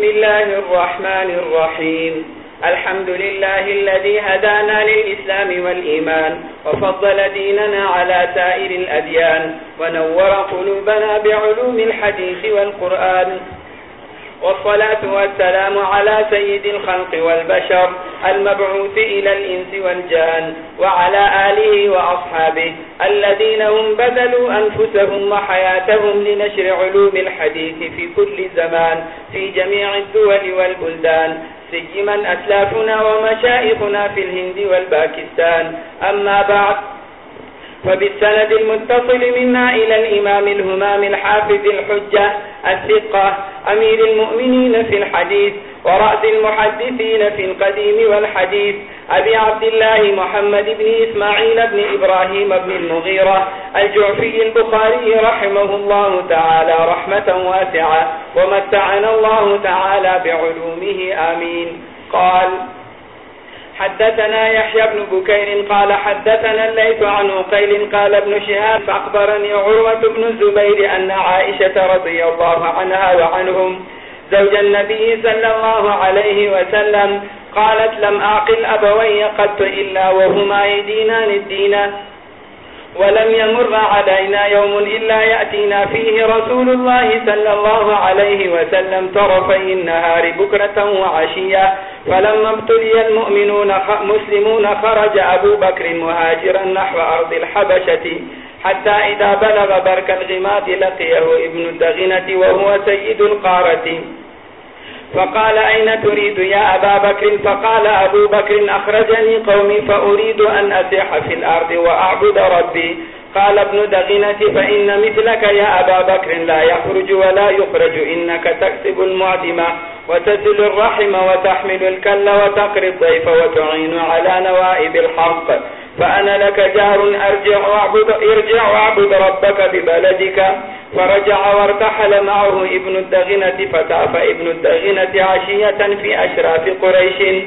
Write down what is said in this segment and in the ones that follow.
بسم الله الرحمن الرحيم. الحمد لله الذي هدانا للإسلام والإيمان، وفضل ديننا على سائر الأديان، ونور قلوبنا بعلوم الحديث والقرآن. والصلاة والسلام على سيد الخلق والبشر المبعوث إلى الإنس والجان وعلى آله وأصحابه الذين هم بذلوا أنفسهم وحياتهم لنشر علوم الحديث في كل زمان في جميع الدول والبلدان. سيما أسلافنا ومشائخنا في الهند والباكستان. أما بعد فبالسند المتصل منا إلى الإمام الهمام الحافظ الحجة الثقة أمير المؤمنين في الحديث ورأس المحدثين في القديم والحديث أبي عبد الله محمد بن إسماعيل بن إبراهيم بن المغيرة الجعفي البخاري رحمه الله تعالى رحمة واسعة ومتعنا الله تعالى بعلومه، آمين. قال حدثنا يحيى بن بكير قال حدثنا الليث عن عقيل قال ابن شهاب فأخبرني عروة بن الزبير أن عائشة رضي الله عنها وعنهم زوج النبي صلى الله عليه وسلم قالت لم أعقل أبوي قد إلا وهما يدينان الدين ولم يمر علينا يوم إلا يأتينا فيه رسول الله صلى الله عليه وسلم طرفي النهار بكرة وعشية. فلما ابتلي المؤمنون مسلمون خرج أبو بكر مهاجرا نحو أرض الحبشة. حتى إذا بلغ برك الغماد لقيه ابن الدغنة وهو سيد القارة. فقال أين تريد يا أبا بكر؟ فقال أبو بكر أخرجني قومي فأريد أن أسيح في الأرض وأعبد ربي. قال ابن دغنة فإن مثلك يا أبا بكر لا يخرج ولا يخرج، إنك تكسب المعدمة وتزل الرحم وتحمل الكل وتقري الضيف وتعين على نوائب الحق. فأنا لك جار أرجع وعبد, ارجع وعبد ربك ببلدك فرجع وارتحل معه ابن الدغنة فتعف ابن الدغنة عشية في أشراف قريش.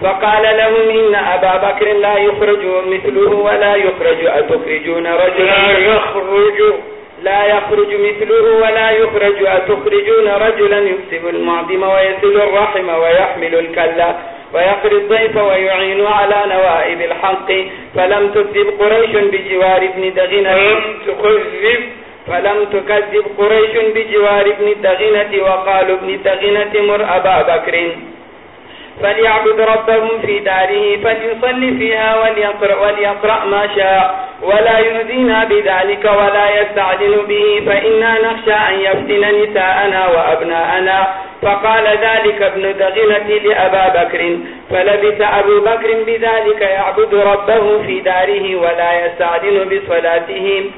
فقال لهم إن أبا بكر لا يخرج مثله ولا يخرج. أتخرجون رجلا؟ يخرج. لا يخرج مثله ولا يخرج. أتخرجون رجلا؟ يكسب المعظم ويسل الرحم ويحمل الكلا ويقري الضيف ويعين على نوائب الحق. فلم تكذب قريش بجوار ابن دغنة. تكذب. فلم تكذب قريش بجوار ابن الدغنة وقالوا ابن الدغنة مر أبا بكر. فليعبد ربهم في داره فليصلي فيها وليقرأ, وليقرأ ما شاء. ولا يؤذينا بذلك ولا يستعدل به. فإنا نخشى أن يفتن نساءنا وأبناءنا. فقال ذلك ابن دغنة لأبا بكر. فلبث أبو بكر بذلك يعبد ربه في داره ولا يستعدل بصلاته.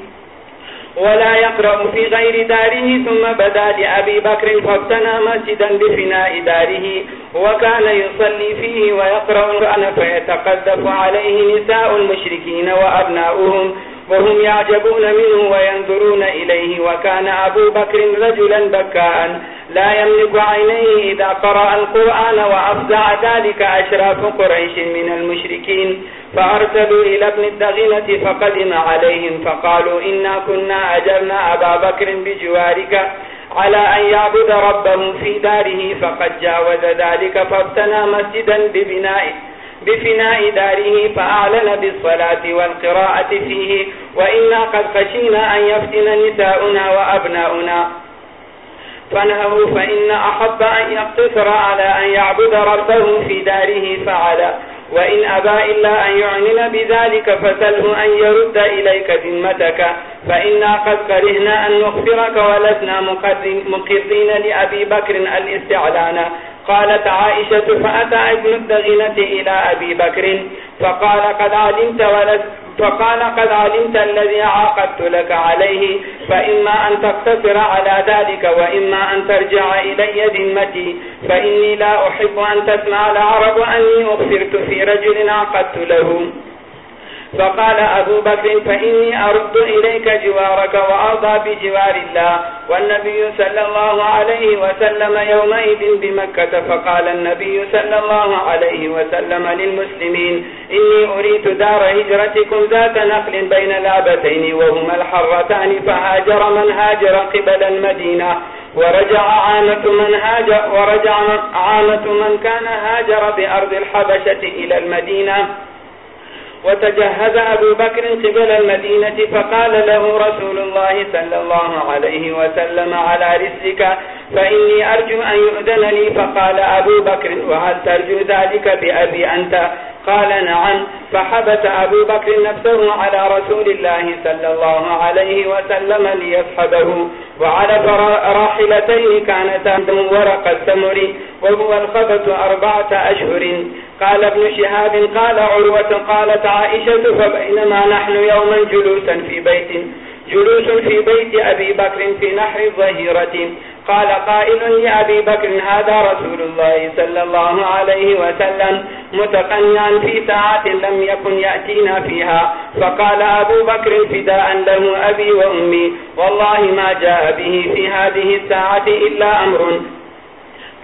ولا يقرأ في غير داره، ثم بدا لأبي بكر فابتنى مسجدا بفناء داره، وكان يصلي فيه ويقرأ القرآن فيتقذف عليه نساء المشركين وأبناؤهم. وهم يعجبون منه وينظرون إليه وكان أبو بكر رجلا بكاء. لا يملك عينيه إذا قرأ القرآن وأفزع ذلك أشراف قريش من المشركين. فأرسلوا إلى ابن الدغنة فقدم عليهم فقالوا إنا كنا أجرنا أبا بكر بجوارك على أن يعبد ربه في داره فقد جاوز ذلك فابتنى مسجدا ببنائه. بفناء داره فأعلن بالصلاة والقراءة فيه، وإنا قد خشينا أن يفتن نساؤنا وأبناؤنا. فنهوا فإن أحب أن يقتصر على أن يعبد ربه في داره فعلا، وإن أبى إلا أن يعنن بذلك فسله أن يرد إليك ذمتك. فإنا قد كرهنا أن نغفرك ولسنا مقرين لأبي بكر الاستعلان. قالت عائشة فأتى ابن الدغنة إلى أبي بكر فقال قد علمت ولد فقال قد علمت الذي عاقدت لك عليه، فإما أن تقتصر على ذلك وإما أن ترجع إلي ذمتي، فإني لا أحب أن تسمع العرب أني أغفرت في رجل عقدت له. فقال أبو بكر فإني أرد إليك جوارك وأرضى بجوار الله والنبي صلى الله عليه وسلم يومئذ بمكة فقال النبي صلى الله عليه وسلم للمسلمين إني أريد دار هجرتكم ذات نقل بين لابتين وهما الحرتان فهاجر من هاجر قبل المدينة ورجع عامة من هاجر ورجع عامة من كان هاجر بأرض الحبشة إلى المدينة وتجهز أبو بكر قبل المدينة فقال له رسول الله صلى الله عليه وسلم على رزك فإني أرجو أن يؤذن لي. فقال أبو بكر، وهل ترجو ذلك بأبي أنت؟ قال نعم فحبت أبو بكر نفسه على رسول الله صلى الله عليه وسلم ليصحبه وعلى راحلتين كانتا ورق التمر، وهو الخبت أربعة أشهر. قال ابن شهاب، قال عروة، قالت عائشة، فبينما نحن يوما جلوسا في بيت. جلوس في بيت أبي بكر في نحر الظهيرة قال قائل لأبي بكر، هذا رسول الله صلى الله عليه وسلم متقنعا في ساعة لم يكن يأتينا فيها. فقال أبو بكر، فداء له أبي وأمي. والله ما جاء به في هذه الساعة إلا أمر.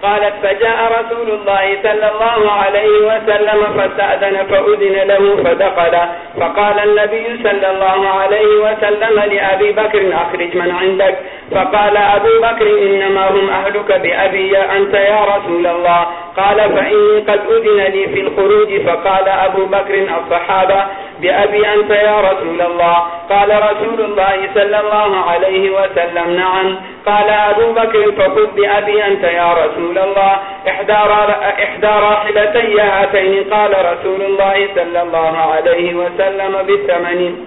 قالت، فجاء رسول الله صلى الله عليه وسلم فاستأذن فأذن له فدخل. فقال النبي صلى الله عليه وسلم لأبي بكر، أخرج من عندك. فقال أبو بكر، إنما هم أهلك بأبي أنت يا رسول الله. قال فإني قد أذن لي في الخروج فقال أبو بكر الصحابة بأبي أنت يا رسول الله؟ قال رسول الله صلى الله عليه وسلم نعم. قال أبو بكر فقل بأبي أنت يا رسول الله. إحدى راحلتي هاتين. قال رسول الله صلى الله عليه وسلم بالثمن.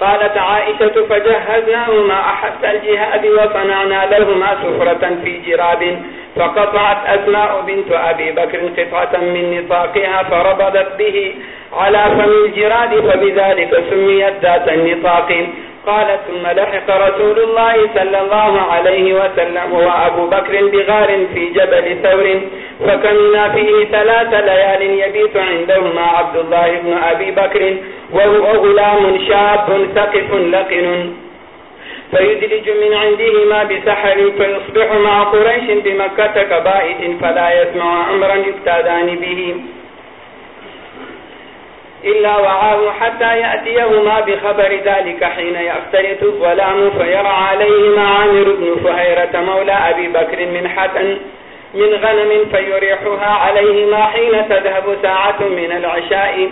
قالت عائشة فجهزناهما أحس الجهاد وصنعنا لهما سفرة في جراب. فقطعت أسماء بنت أبي بكر قطعة من نطاقها فربضت به على فم الجراد فبذلك سميت ذات النطاق. قالت ثم لحق رسول الله صلى الله عليه وسلم وأبو بكر بغار في جبل ثور فكمنا فيه ثلاث ليال يبيت عندهما عبد الله بن أبي بكر، وهو غلام شاب ثقف لقن. فيدلج من عندهما بسحر فيصبح مع قريش بمكة كبائت فلا يسمع أمرا يفتادان به. إلا وعاه حتى يأتيهما بخبر ذلك حين يفترط الظلام فيرى عليهما عامر بن فهيرة مولى أبي بكر من حتن من غنم فيريحها عليهما حين تذهب ساعة من العشاء.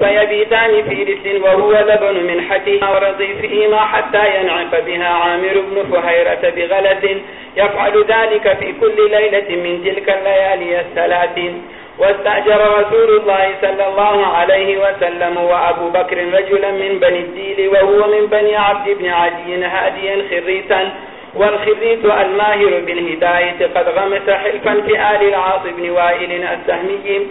فيبيتان في رسل وهو لبن من حتيها ورضيفهما حتى ينعف بها عامر بن فهيرة بغلس يفعل ذلك في كل ليلة من تلك الليالي الثلاثين واستأجر رسول الله صلى الله عليه وسلم وأبو بكر رجلا من بني الديل وهو من بني عبد بن عدي هاديا خريتا والخريت الماهر بالهداية قد غمس حلفا في آل العاص بن وائل السهمي.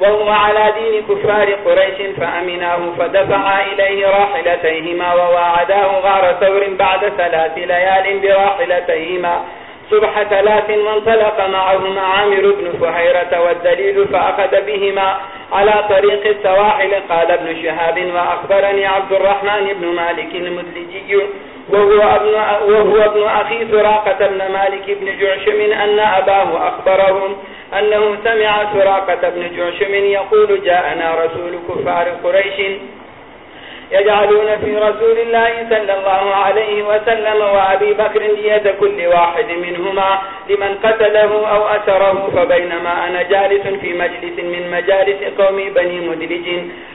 وهو على دين كفار قريش فأمناه فدفع إليه راحلتيهما وواعداه غار ثور بعد ثلاث ليال براحلتيهما. صبح ثلاث وانطلق معهما عامر بن فهيرة والدليل فأخذ بهما على طريق السواحل. قال ابن شهاب وأخبرني عبد الرحمن بن مالك المدلجي وهو ابن, وهو ابن أخي سراقة بن مالك بن جعشم أن أباه أخبرهم أنه سمع سراقة بن جعشم يقول جاءنا رسول كفار قريش يجعلون في رسول الله صلى الله عليه وسلم وأبي بكر دية كل واحد منهما لمن قتله أو أسره، فبينما أنا جالس في مجلس من مجالس قوم بني مدلج.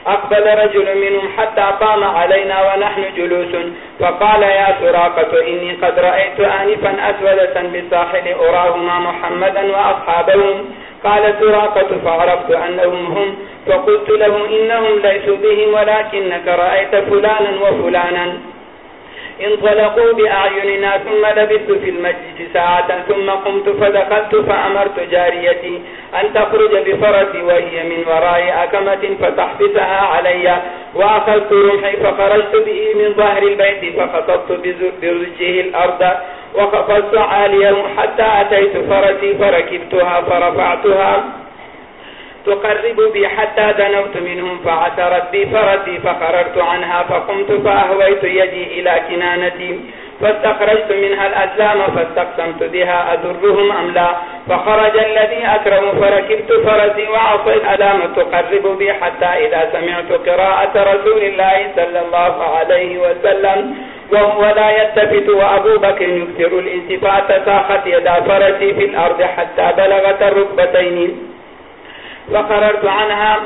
أقبل رجل منهم حتى قام علينا ونحن جلوس، فقال يا سراقة، إني قد رأيت آنفا أسودة بساحل أراهما محمدا وأصحابهم. قال سراقة فعرفت أنهم هم فقلت لهم إنهم ليسوا بهم ولكنك رأيت فلانا وفلانا. انطلقوا بأعيننا ثم لبثت في المجلس ساعة ثم قمت فدخلت فأمرت جاريتي أن تخرج بفرسي وهي من وراء أكمة فتحبسها علي وأخذت رمحي فخرجت به من ظهر البيت فخطبت برجه الأرض وخفضت عاليه حتى أتيت فرسي فركبتها فرفعتها تقرب بي حتى دنوت منهم فعثرت بي فرسي فخررت عنها فقمت فأهويت يدي إلى كنانتي فاستخرجت منها الأسلام فاستقسمت بها أدرهم أم لا. فخرج الذي أكرم فركبت فرسي وعصيت ألام تقرب بي حتى إذا سمعت قراءة رسول الله صلى الله عليه وسلم وهو لا يتفت وأبو بكر يكثر الانتفات ساخت يدا فرسي في الأرض حتى بلغت الركبتين. فقررت عنها،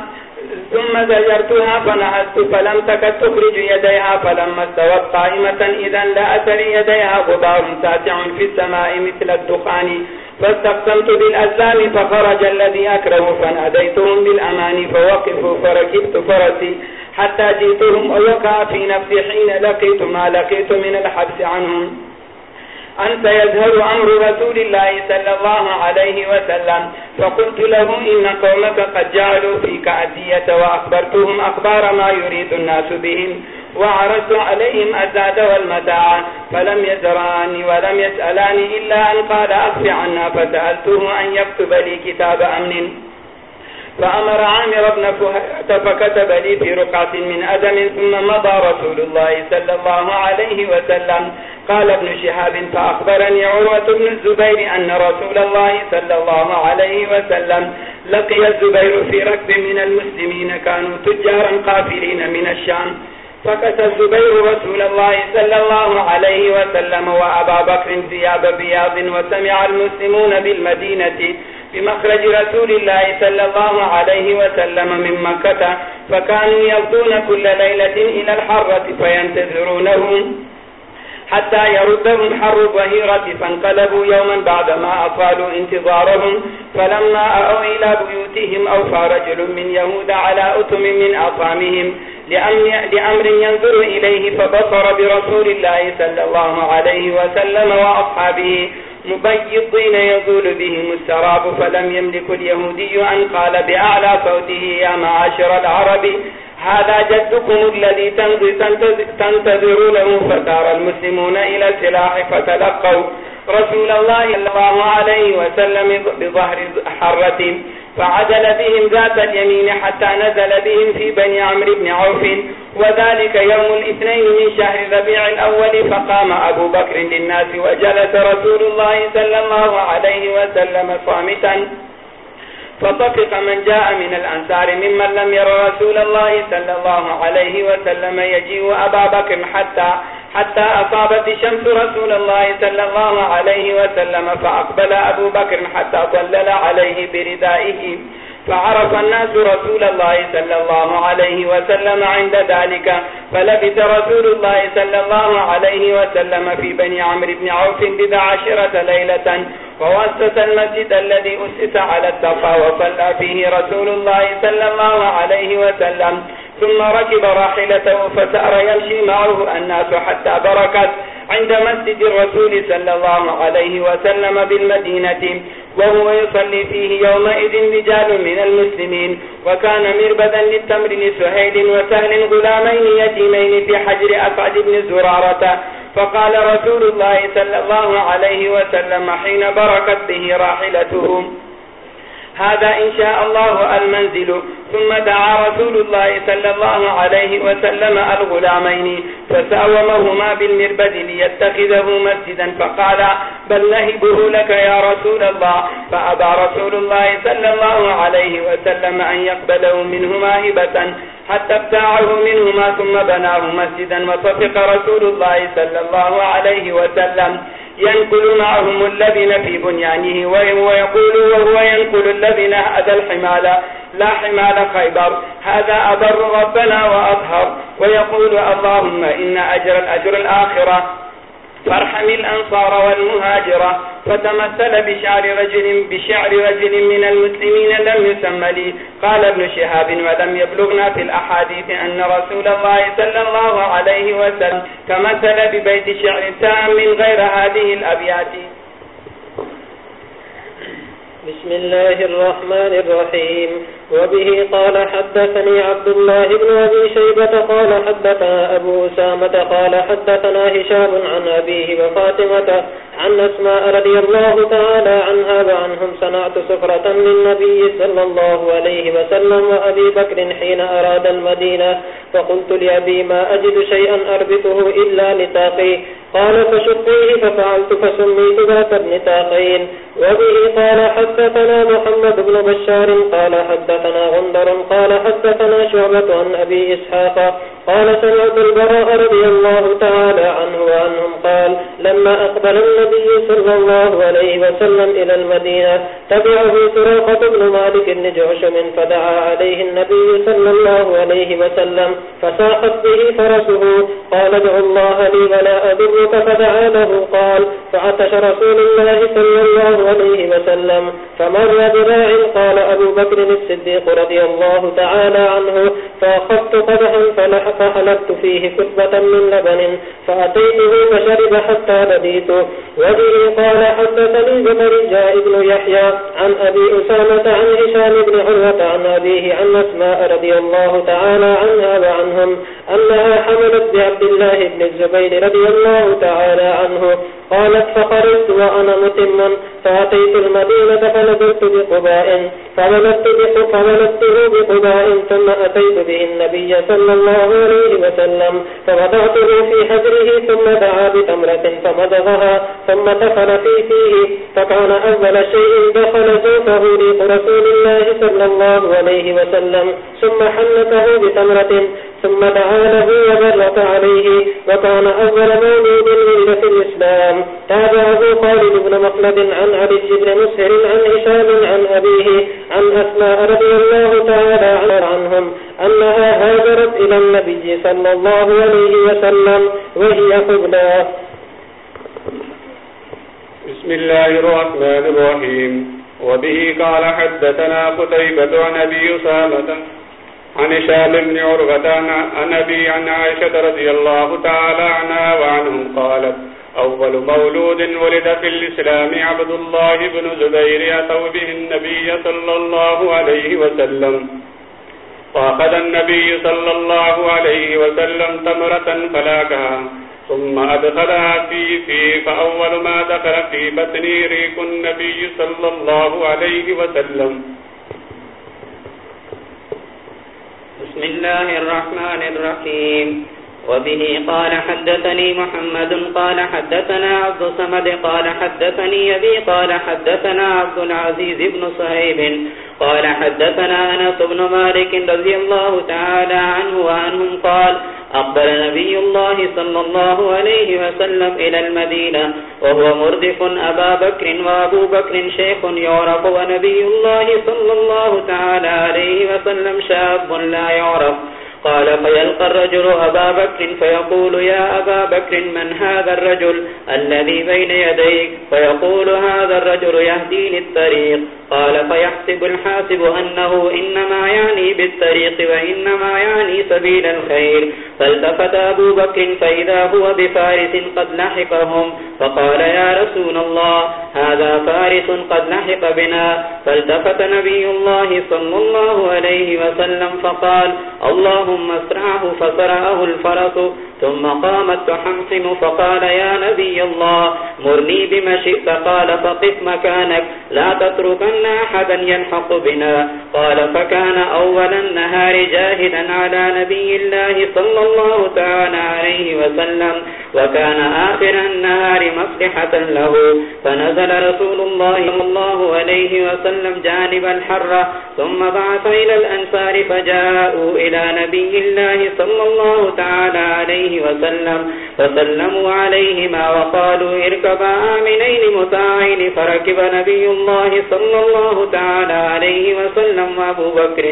ثم زجرتها فنهزت فلم تكت تخرج يديها، فلما استوت قائمة، إذا لا أثر يديها غبار ساتع في السماء مثل الدخان. فاستقسمت بالأزلام، فخرج الذي أكره، فناديتهم بالأمان، فوقفوا، فركبت فرسي، حتى جئتهم، ووقع في نفسي حين لقيت ما لقيت من الحبس عنهم. أن سيظهر أمر رسول الله صلى الله عليه وسلم. فقلت له، إن قومك قد جعلوا فيك أدية وأخبرتهم أخبار ما يريد الناس بهم، وعرضت عليهم الزاد والمتاع. فلم يزراني ولم يسألاني إلا أن قال أخف عنا فسألته أن يكتب لي كتاب أمن. فأمر عامر بن فهرة فكتب لي في رقعة من أدم، ثم مضى رسول الله صلى الله عليه وسلم. قال ابن شهاب، فأخبرني عروة بن الزبير أن رسول الله صلى الله عليه وسلم لقي الزبير في ركب من المسلمين، كانوا تجارا قافلين من الشام. فكت الزبير رسول الله صلى الله عليه وسلم وأبا بكر ثياب بياض، وسمع المسلمون بالمدينة بمخرج رسول الله صلى الله عليه وسلم من مكة، فكانوا يغضون كل ليلة إلى الحرة فينتظرونهم حتى يردهم حر الظهيرة، فانقلبوا يوما بعدما أطالوا انتظارهم، فلما أعوا إلى بيوتهم أوفى رجل من يهود على أتم من أطامهم لأمر ينظر إليه، فبصر برسول الله صلى الله عليه وسلم وأصحابه مبيضين يزول بهم السراب فلم يملك اليهودي أن قال بأعلى صوته يا معاشر العرب، هذا جدكم الذي تنتظرونه فتار المسلمون إلى السلاح فتلقوا رسول الله الله عليه وسلم بظهر حرة. فعدل بهم ذات اليمين حتى نزل بهم في بني عمر بن عوف. وذلك يوم الاثنين من شهر ربيع الأول، فقام أبو بكر للناس وجلس رسول الله صلى الله عليه وسلم صامتا. فطفق من جاء من الأنصار ممن لم ير رسول الله صلى الله عليه وسلم، يجيء أبا بكر حتى حتى أصابت الشمس رسول الله صلى الله عليه وسلم، فأقبل أبو بكر حتى ظلل عليه بردائه. فعرف الناس رسول الله صلى الله عليه وسلم عند ذلك فلبت رسول الله صلى الله عليه وسلم في بني عمر بن عوف بذا عشرة ليلة. ووسط المسجد الذي أسس على التقى وصلى فيه رسول الله صلى الله عليه وسلم. ثم ركب راحلته فسار يمشي معه الناس حتى بركت عند مسجد الرسول صلى الله عليه وسلم بالمدينة، وهو يصلي فيه يومئذ رجال من المسلمين. وكان مربدا للتمر لسهيل وسهل غلامين يتيمين في حجر أسعد بن زرارة. فقال رسول الله صلى الله عليه وسلم حين بركت به راحلته هذا إن شاء الله المنزل. ثم دعا رسول الله صلى الله عليه وسلم الغلامين. فساومهما بالمربد ليتخذه مسجدا. فقال، بل نهبه لك يا رسول الله. فأبى رسول الله صلى الله عليه وسلم أن يقبله منهما هبة، حتى ابتاعه منهما، ثم بناه مسجدا. وصفق رسول الله صلى الله عليه وسلم. ينقل معهم الذين في بنيانه ويقول وهو ينقل الذين أدى الحمال. لا حمال خيبر. هذا أبر ربنا وأظهر ويقول اللهم إن أجر الأجر الآخرة فارحم الأنصار والمهاجرة فتمثل بشعر رجل, بشعر رجل من المسلمين لم يسمى لي. قال ابن شهاب ولم يبلغنا في الأحاديث أن رسول الله صلى الله عليه وسلم تمثل ببيت شعر تام من غير هذه الأبيات. بسم الله الرحمن الرحيم. وبه قال حدثني عبد الله بن أبي شيبة قال حدثنا أبو سامة قال حدثنا هشام عن أبيه وفاتمة عن أسماء رضي الله تعالى عنها وعنهم صنعت سفرة للنبي صلى الله عليه وسلم وأبي بكر حين أراد المدينة فقلت لأبي ما أجد شيئا أربطه إلا نتاقي قال فشقيه ففعلت فسميت ذات النتاقين وبه قال حدثنا محمد بن بشار قال حدثنا غندر قال حدثنا شعبة عن أبي إسحاق قال سمعت البراء رضي الله تعالى عنه وعنهم قال، لما أقبل النبي صلى الله عليه وسلم إلى المدينة، تبعه سراقة بن مالك بن جعشم فدعا عليه النبي صلى الله عليه وسلم، فساقت به فرسه، قال ادعو الله لي ولا أدرك فدعا له، قال فعتش رسول الله صلى الله عليه وسلم، فمر براع قال أبو بكر الصديق رضي الله تعالى عنه، فأخذت قدحا فحلبت فيه كتبة من لبن فأتيته فشرب حتى بديته وبه قال حدثني زكريا ابن يحيى عن أبي أسامة عن هشام بن عروة عن أبيه عن أسماء رضي الله تعالى عنها وعنهم أنها حملت بعبد الله بن الزبير رضي الله تعالى عنه. قالت فقررت وأنا متم فأتيت المدينة فنزلت بقباء فولدته بقباء ثم أتيت به النبي صلى الله عليه وسلم فوضعته في حجره، ثم دعا بتمرة فمضغها، ثم دخل في فيه، فكان أول شيء دخل زوفه ليق رسول الله صلى الله عليه وسلم، ثم حنته بتمرة ثم دعا له وبرك عليه، وكان أول مولود ولد في الإسلام تابعه خالد بن مخلد عن عبد بن مسهر عن هشام عن أبيه عن أسماء رضي الله تعالى عنهم أنها هاجرت إلى النبي صلى الله عليه وسلم وهي قبلة بسم الله الرحمن الرحيم وبه قال حدثنا قتيبة عن أبي سامة عن شاب بن عرغة عن أبي عن عائشة رضي الله تعالى عنها وعنهم قالت أول مولود ولد في الإسلام عبد الله بن زبير أتوا به النبي صلى الله عليه وسلم. فأخذ النبي صلى الله عليه وسلم تمرة فلاكها، ثم أدخلها في في، فأول ما دخل في بطني ريك النبي صلى الله عليه وسلم. بسم الله الرحمن الرحيم. وبه قال حدثني محمد، قال حدثنا عبد الصمد، قال حدثني أبي، قال حدثنا عبد العزيز بن صهيب، قال حدثنا أنس بن مالك رضي الله تعالى عنه وعنهم قال أقبل نبي الله صلى الله عليه وسلم إلى المدينة، وهو مردف أبا بكر وأبو بكر شيخ يعرف، ونبي الله صلى الله تعالى عليه وسلم شاب لا يعرف. قال فيلقى الرجل أبا بكر فيقول يا أبا بكر من هذا الرجل الذي بين يديك؟ فيقول هذا الرجل يهديني الطريق. قال فيحسب الحاسب أنه إنما يعني بالطريق وإنما يعني سبيل الخير. فالتفت أبو بكر فإذا هو بفارس قد لحقهم. فقال يا رسول الله، هذا فارس قد لحق بنا. فالتفت نبي الله صلى الله عليه وسلم فقال، الله اللهم اسرعه فسرعه الفرس ثم قامت تحمحم فقال يا نبي الله، مرني بما شئت. قال، فقف مكانك، لا تتركن أحدا ينحق بنا. قال، فكان أول النهار جاهدا على نبي الله صلى الله تعالى عليه وسلم، وكان آخر النهار مصلحة له. فنزل رسول الله صلى الله عليه وسلم جانب الحرة ثم بعث إلى الأنصار، فجاءوا إلى نبي الله صلى الله تعالى عليه عليه وسلم فسلموا عليهما وقالوا اركبا آمنين متاعين فركب نبي الله صلى الله تعالى عليه وسلم وابو بكر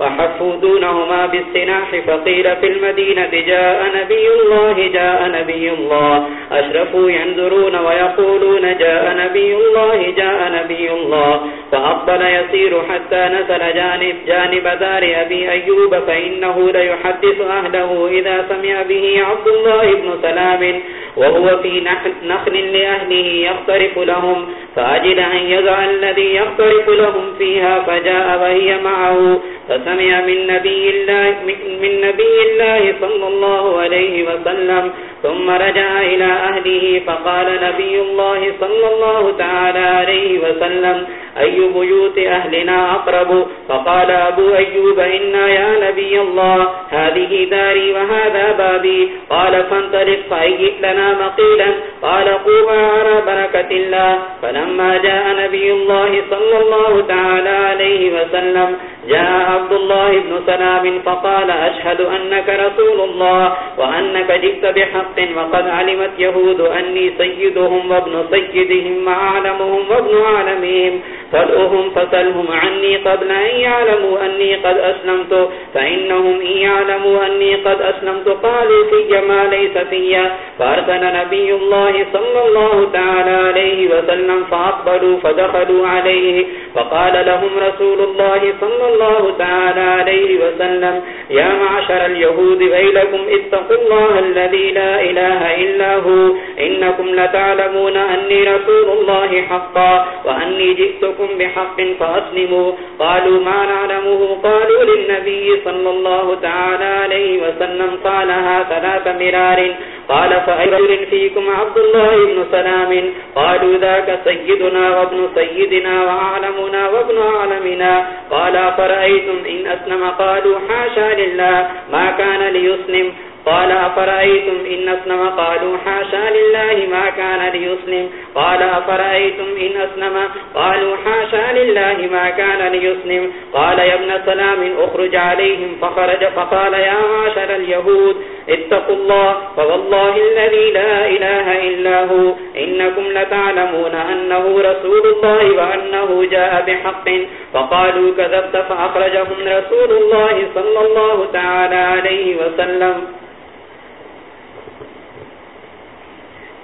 وحفوا دونهما بالسناح فقيل في المدينة جاء نبي الله جاء نبي الله. أشرفوا ينظرون ويقولون جاء نبي الله جاء نبي الله. فأقبل يسير حتى نزل جانب, جانب دار أبي أيوب فإنه ليحدث أهله إذا سمع به أخي عبد الله بن سلام وهو في نخل لأهله يخترف لهم فأجد أن يضع الذي يخترف لهم فيها فجاء وهي معه. فسمع من نبي الله, من نبي الله صلى الله عليه وسلم. ثم رجع إلى أهله فقال نبي الله صلى الله تعالى عليه وسلم أي بيوت أهلنا أقرب؟ فقال أبو أيوب إنا يا نبي الله. هذه داري وهذا بابي. قال فانطلق فأيئ لنا مقيلا. قال قوما على بركة الله. فلم فلما جاء نبي الله صلى الله تعالى عليه وسلم، جاء عبد الله بن سلام فقال، أشهد أنك رسول الله وأنك جئت بحق وقد علمت يهود أني سيدهم وابن سيدهم وعالمهم وابن عالمهم فالأهم فسلهم عني قبل أن يعلموا أني قد أسلمت، فإنهم إن يعلموا أني قد أسلمت قالوا في ما ليس في فأرسل نبي الله صلى الله تعالى عليه وسلم فقال فأقبلوا فدخلوا عليه فقال لهم رسول الله صلى الله تعالى عليه وسلم، يا معشر اليهود، ويلكم اتقوا الله الذي لا إله إلا هو، إنكم لتعلمون أني رسول الله حقا، وأني جئتكم بحق فأسلموا. قالوا، ما نعلمه؟ قالوا، للنبي صلى الله تعالى عليه وسلم قالها ثلاث مرار. قال، فأي رجل فيكم عبد الله بن سلام؟ قالوا، ذاك سيد. سيدنا وابن سيدنا وعالمنا وابن عالمنا. قال فرأيتم إن أسلم؟ قالوا، حاشا لله، ما كان ليسلم. قال، أفرأيتم إن أسلم؟ قالوا، حاشا لله ما كان ليسلم. قال، أفرأيتم إن أسلم؟ قالوا، حاشا لله ما كان ليسلم. قال، يا ابن سلام، أخرج عليهم. فخرج، فقال، يا معشر اليهود، اتقوا الله، فوالله الذي لا إله إلا هو. إنكم لتعلمون أنه رسول الله وأنه جاء بحق. فقالوا، كذبت، فأخرجهم رسول الله صلى الله تعالى عليه وسلم.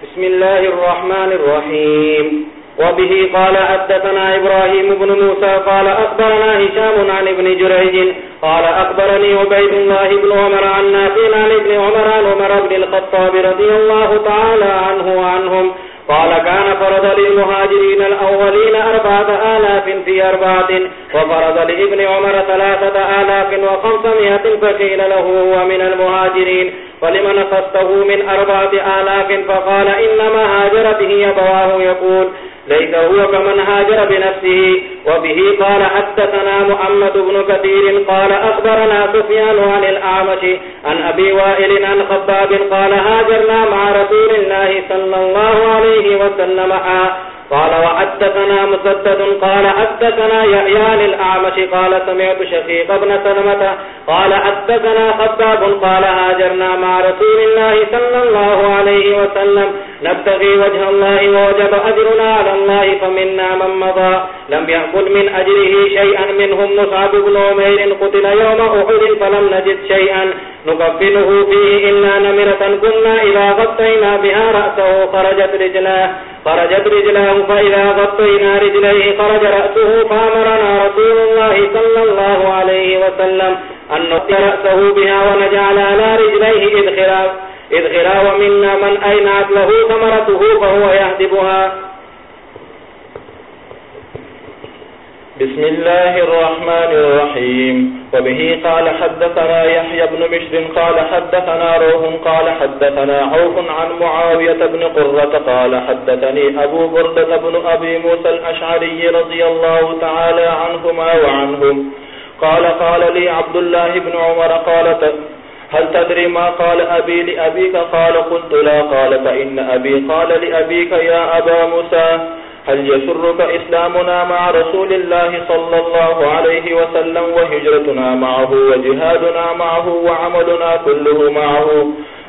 بسم الله الرحمن الرحيم. وبه قال حدثنا إبراهيم بن موسى قال أخبرنا هشام عن ابن جريج قال أخبرني عبيد الله بن عمر عن نافين عن ابن عمر عن عمر بن الخطاب رضي الله تعالى عنه وعنهم قال كان فرض للمهاجرين الأولين أربعة آلاف في أربعة، وفرض لابن عمر ثلاثة آلاف وخمسمائة فقيل له هو من المهاجرين ولمن خصته من أربعة آلاف؟ فقال إنما هاجر به أبواه، يقول. ليس هو كمن هاجر بنفسه، وبه قال حدثنا محمد بن كثير قال أخبرنا سفيان عن الأعمش، عن أبي وائل، عن خباب قال هاجرنا مع رسول الله صلى الله عليه وسلم. قال وحدثنا مسدد قال حدثنا يحيان الأعمش قال سمعت شقيق بن سلمة قال حدثنا خباب قال هاجرنا مع رسول الله صلى الله عليه وسلم. نبتغي وجه الله ووجب أجرنا على الله فمنا من مضى. لم يأكل من أجره شيئا منهم نصعب بن عمير قتل يوم أحد فلم نجد شيئا. نقبله فيه إلا نمرة كنا إذا غطينا بها رأسه خرجت رجلاه خرجت رجلاه، فإذا غطينا رجليه خرج رأسه فأمرنا رسول الله صلى الله عليه وسلم أن نغطي رأسه بها ونجعل على رجليه إذخرا إذخرا ومنا من أينات له ثمرته فهو يهدبها. بسم الله الرحمن الرحيم. وبه قال حدثنا يحيى بن مشر قال حدثنا روح قال حدثنا عوف عن معاوية بن قرة قال حدثني أبو بردة بن أبي موسى الأشعري رضي الله تعالى عنهما وعنهم. قال قال لي عبد الله بن عمر قال هل تدري ما قال أبي لأبيك؟ قال قلت لا. قال فإن أبي قال لأبيك يا أبا موسى. هل يسرك إسلامنا مع رسول الله صلى الله عليه وسلم وهجرتنا معه وجهادنا معه وعملنا كله معه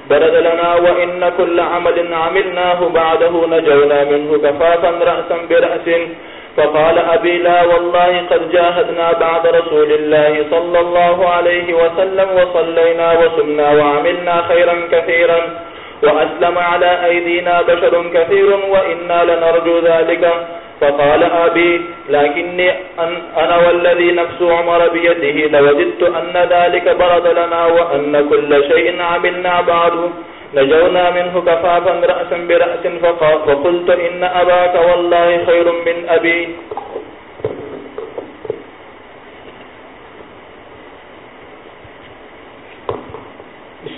برد لنا وإن كل عمل عملناه بعده نجونا منه كفافا رأسا برأس فقال أبي لا والله قد جاهدنا بعد رسول الله صلى الله عليه وسلم وصلينا وسمنا وعملنا خيرا كثيرا وأسلم على أيدينا بشر كثير وإنا لنرجو ذلك. فقال أبي، لكني أنا والذي نفس عمر بيده، لوجدت أن ذلك برد لنا وأن كل شيء عملنا بعده. نجونا منه كفافا رأسا برأس فقلت إن أباك والله خير من أبي.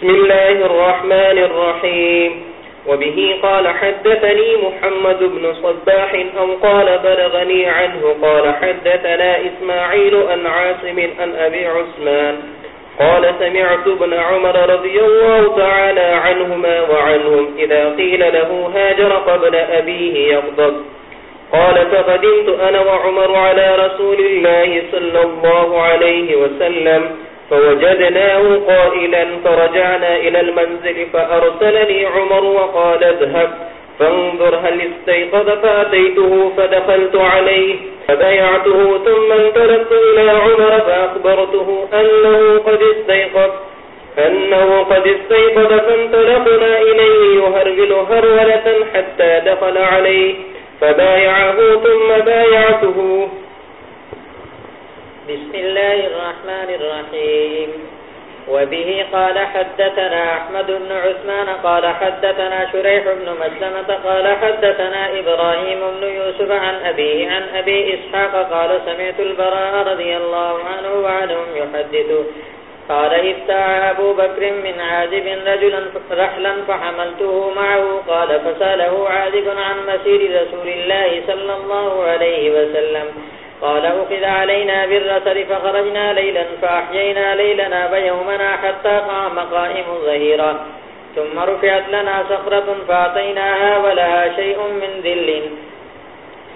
بسم الله الرحمن الرحيم. وبه قال حدثني محمد بن صباح أو قال بلغني عنه قال حدثنا إسماعيل أن عاصم أن أبي عثمان قال سمعت ابن عمر رضي الله تعالى عنهما وعنهم إذا قيل له هاجر قبل أبيه يغضب. قال فقدمت أنا وعمر على رسول الله صلى الله عليه وسلم فوجدناه قائلا فرجعنا إلى المنزل فأرسلني عمر وقال اذهب فانظر هل استيقظ فأتيته فدخلت عليه فبيعته ثم انتركت إلى عمر فأخبرته أنه قد استيقظ أنه قد استيقظ فانطلقنا إليه يهرول هرولة حتى دخل عليه فبايعه ثم بايعته بسم الله الرحمن الرحيم. وبه قال حدثنا أحمد بن عثمان، قال حدثنا شريح بن مسلمة، قال حدثنا إبراهيم بن يوسف عن أبيه، عن أبي إسحاق، قال سمعت البراء رضي الله عنه وعنهم يحدث. قال افتع أبو بكر من عازب رجلا رحلا فحملته معه، قال فساله عازب عن مسير رسول الله صلى الله عليه وسلم. قال أخذ علينا بالرسل فخرجنا ليلا فأحيينا ليلنا بيومنا حتى قام قائم ظهيرا. ثم رفعت لنا صخرة فأعطيناها ولها شيء من ذل.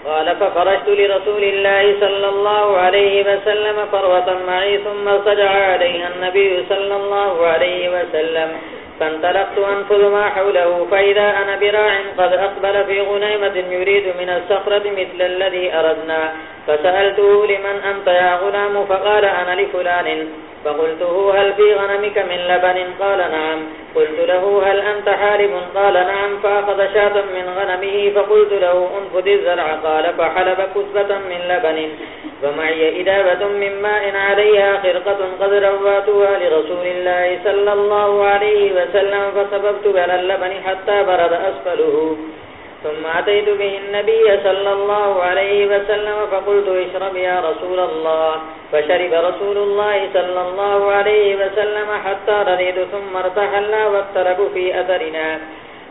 قال فخرجت لرسول الله صلى الله عليه وسلم فروة معي ثم صجع عليها النبي صلى الله عليه وسلم. فانطلقت أنفذ ما حوله، فإذا أنا براع قد أقبل في غنيمة يريد من الصخرة مثل الذي أردنا. فسألته لمن أنت يا غلام؟ فقال أنا لفلان. فقلته هل في غنمك من لبن؟ قال نعم. قلت له هل أنت حارب قال نعم. فأخذ شاة من غنمه فقلت له أنفذ الزرع. قال فحلب كسبة من لبن. فمعي إدابة من ماء عليها، خرقة قد رواتها لرسول الله صلى الله عليه وسلم، فسببت بل اللبن حتى برد أسفله. ثم أتيت به النبي صلى الله عليه وسلم فقلت اشرب يا رسول الله. فشرب رسول الله صلى الله عليه وسلم حتى رضيت، ثم ارتحلنا واقتربوا في أثرنا.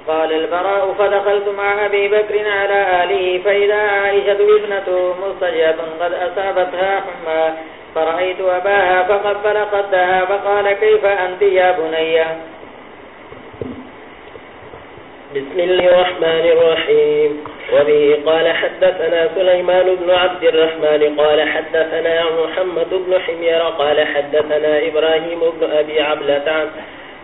قال البراء، فدخلت مع أبي بكر على آله، فإذا عائشة ابنته مستجاب قد أصابتها حمى. فرأيت أباها فقبل قدها فقال كيف أنت يا بنيه بسم الله الرحمن الرحيم. وبه قال حدثنا سليمان بن عبد الرحمن، قال حدثنا محمد بن حمير قال حدثنا إبراهيم بن أبي عبلة عن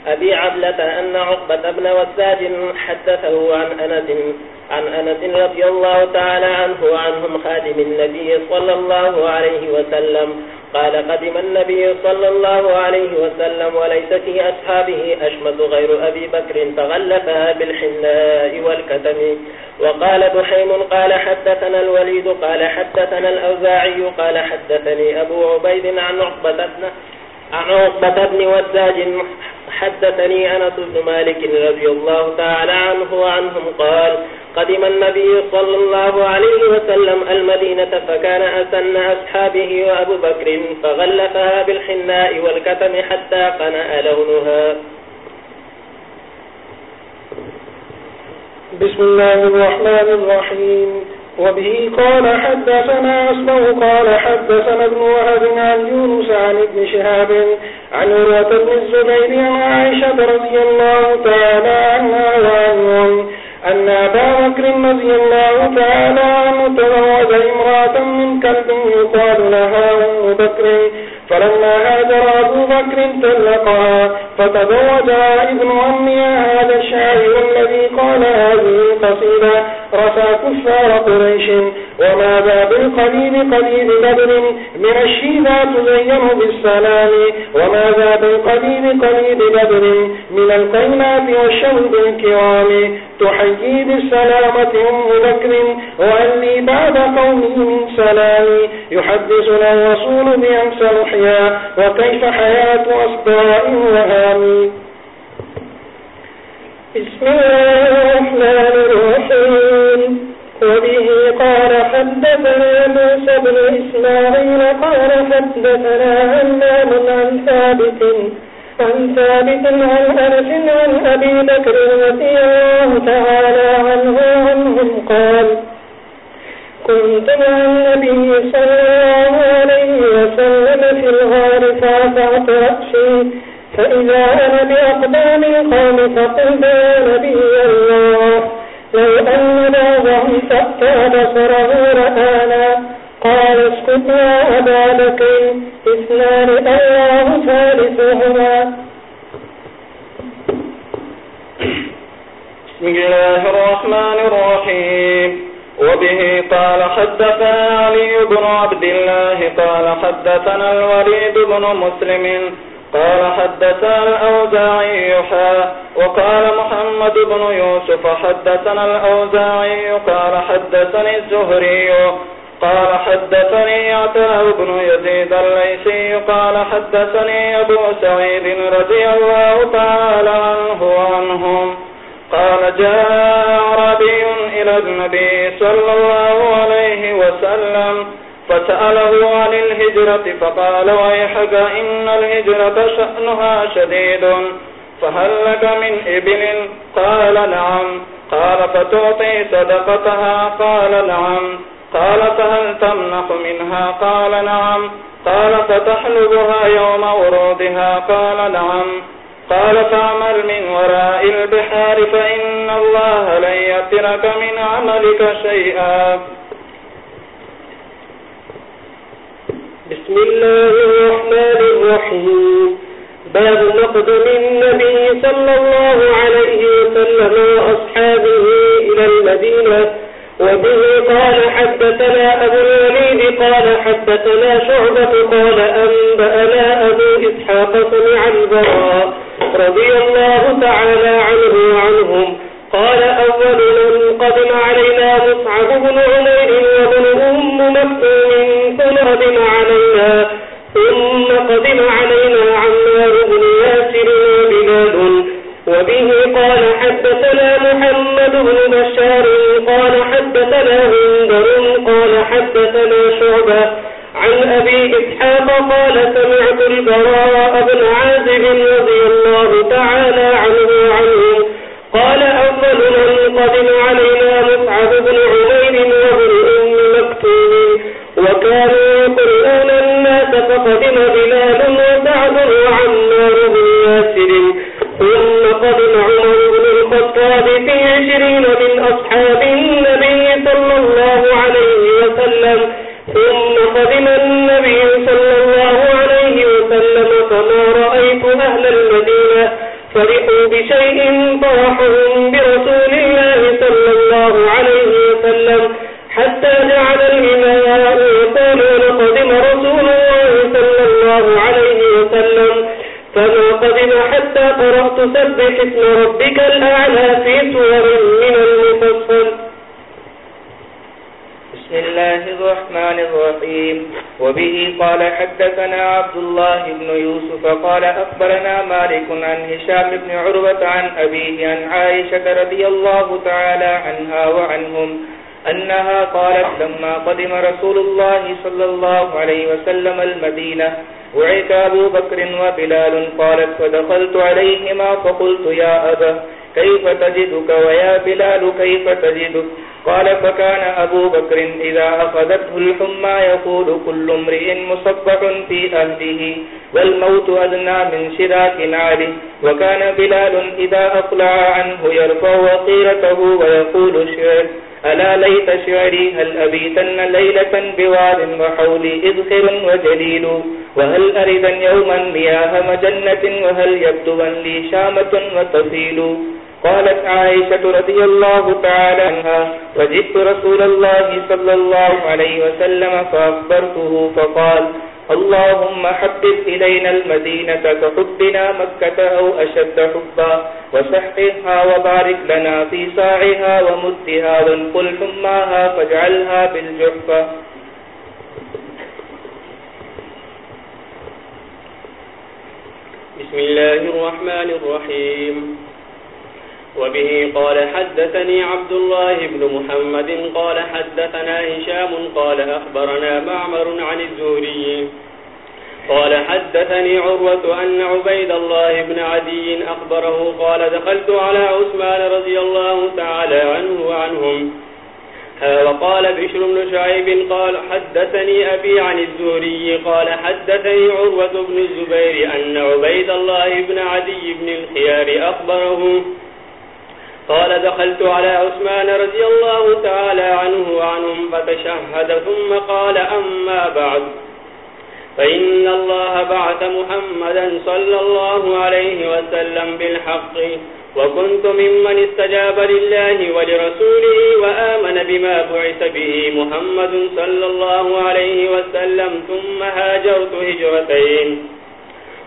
أبي عبلة أن عقبة بن وساج حدثه عن أنس عن أنس رضي الله تعالى عنه وعنهم خادم النبي صلى الله عليه وسلم قال قدم النبي صلى الله عليه وسلم وليس في أصحابه أشمد غير أبي بكر فغلفها بالحناء والكتم. وقال بحيم قال حدثنا الوليد قال حدثنا الأوزاعي قال حدثني أبو عبيد عن عقبة بن عن عقبة بن وزاج حدثني أنس بن مالك رضي الله تعالى عنه وعنهم قال قدم النبي صلى الله عليه وسلم المدينة فكان أسن أصحابه وأبو بكر فغلفها بالحناء والكتم حتى قنأ لونها. بسم الله الرحمن الرحيم. وبه قال حدثنا أصبه قال حدثنا ابن وهب عن يونس عن ابن شهاب عن عروة بن الزبير عن عائشة رضي الله تعالى عنها وعنهم أن أبا بكر رضي الله تعالى عنه تزوج امرأة من كلب يقال لها أم بكر، فلما هاجر أبو بكر تلقها فتزوجها ابن أمها هذا الشاعر الذي قال هذه القصيدة. وعصى كفار قريش وماذا بالقليل قليل بدر من الشيبة تزين بالسلام وماذا بالقليل قليل بدر من القيمات والشهد الكرام تحيي بالسلامة أم بكر وأني بعد قومي من سلامي يحدثنا الرسول بأمس الحياة وكيف حياة أصداء وهامي بسم الله الرحمن الرحيم. وبه قال حدثنا موسى بن إسماعيل قال حدثنا همام عن ثابت عن ثابت عن أنس عن أبي بكر رضي الله تعالى عنه عنهم قال كنت مع النبي صلى الله عليه وسلم في الغار فرفعت رأسي فإذا أنا بأقدام القوم فقلت يا نبي الله لو أن بعضهم تأتى بصره رآنا قال اسكت يا أبا بكر اثنان یعنی الله ثالثهما بسم الله الرحمن الرحيم وبه قال حدثنا علي بن عبد الله قال حدثنا الوليد بن مسلم قال حدثنا الأوزاعي يحا وقال محمد بن يوسف حدثنا الأوزاعي قال حدثني الزهري قال حدثني عتاب بن يزيد الليسي قال حدثني أبو سعيد رضي الله تعالى عنه وعنهم قال جاء عربي إلى النبي صلى الله عليه وسلم فسأله عن الهجرة فقال ويحك إن الهجرة شأنها شديد، فهل لك من إبل؟ قال نعم. قال فتعطي صدقتها؟ قال نعم. قال فهل تمنح منها؟ قال نعم. قال فتحلبها يوم ورودها؟ قال نعم. قال فاعمل من وراء البحار فإن الله لن يترك من عملك شيئا. بسم الله الرحمن الرحيم. باب مقدم النبي صلى الله عليه وسلم وأصحابه إلى المدينة. وبه قال حدثنا أبو الوليد، قال حدثنا شعبة، قال أنبأنا أبو إسحاق سمع البراء رضي الله تعالى عنه وعنهم. قال أول من قدم علينا مصعب بن عمير وابن أم مكتوم علينا ثم قدم علينا عمار بن ياسر وبلال. وبه قال حدثنا محمد بن بشار، قال حدثنا هندر، قال حدثنا شعبة. عن أبي إسحاق قال سمعت البراء بن عازب رضي الله تعالى عنه وعنهم الناس فقدم بلال وسعد وعمار بن ياسر. ثم قدم عمر بن الخطاب في عشرين من أصحاب النبي صلى الله عليه وسلم. ثم قدم النبي صلى الله عليه وسلم فما رأيت أهل المدينة فرحوا بشيء طرحهم برسول الله صلى الله عليه وسلم حتى جعل سبح اسم ربك الأعلى في سور من المفصل. بسم الله الرحمن الرحيم. وبه قال حدثنا عبد الله بن يوسف قال أخبرنا مالك عن هشام بن عروة عن أبيه عن عائشة رضي الله تعالى عنها وعنهم أنها قالت لما قدم رسول الله صلى الله عليه وسلم المدينة وعيك أبو بكر وبلال قالت فدخلت عليهما فقلت يا أبا كيف تجدك؟ ويا بلال، كيف تجدك قال فكان أبو بكر إذا أخذته الحمى يقول كل امرئ مصبح في أهله، والموت أدنى من شراك نعله. وكان بلال إذا أقلع عنه يرفع وقيرته ويقول شعر ألا ليت شعري هل أبيتن ليلة بواد وحولي إذخر وجليل؟ وهل أردا يوما مياه مجنة؟ وهل يبدوا لي شامة وتفيل؟ قالت عائشة رضي الله تعالى عنها وجدت رسول الله صلى الله عليه وسلم فأخبرته، فقال اللهم حبب إلينا المدينة كحبنا مكة أو أشد حبا، وسحقها وبارك لنا في ساعها ومدها، وانقل حماها فاجعلها بالجحفة. بسم الله الرحمن الرحيم. وبه قال حدثني عبد الله بن محمد قال حدثنا هشام قال أخبرنا معمر عن الزهري قال حدثني عروة أن عبيد الله بن عدي أخبره قال دخلت على عثمان رضي الله تعالى عنه وعنهم. وقال بشر بن شعيب قال حدثني أبي عن الزهري قال حدثني عروة بن الزبير أن عبيد الله بن عدي بن الخيار أخبره قال دخلت على عثمان رضي الله تعالى عنه وعنهم فتشهد، ثم قال أما بعد. فإن الله بعث محمدا صلى الله عليه وسلم بالحق، وكنت ممن استجاب لله ولرسوله وآمن بما بعث به محمد صلى الله عليه وسلم، ثم هاجرت هجرتين.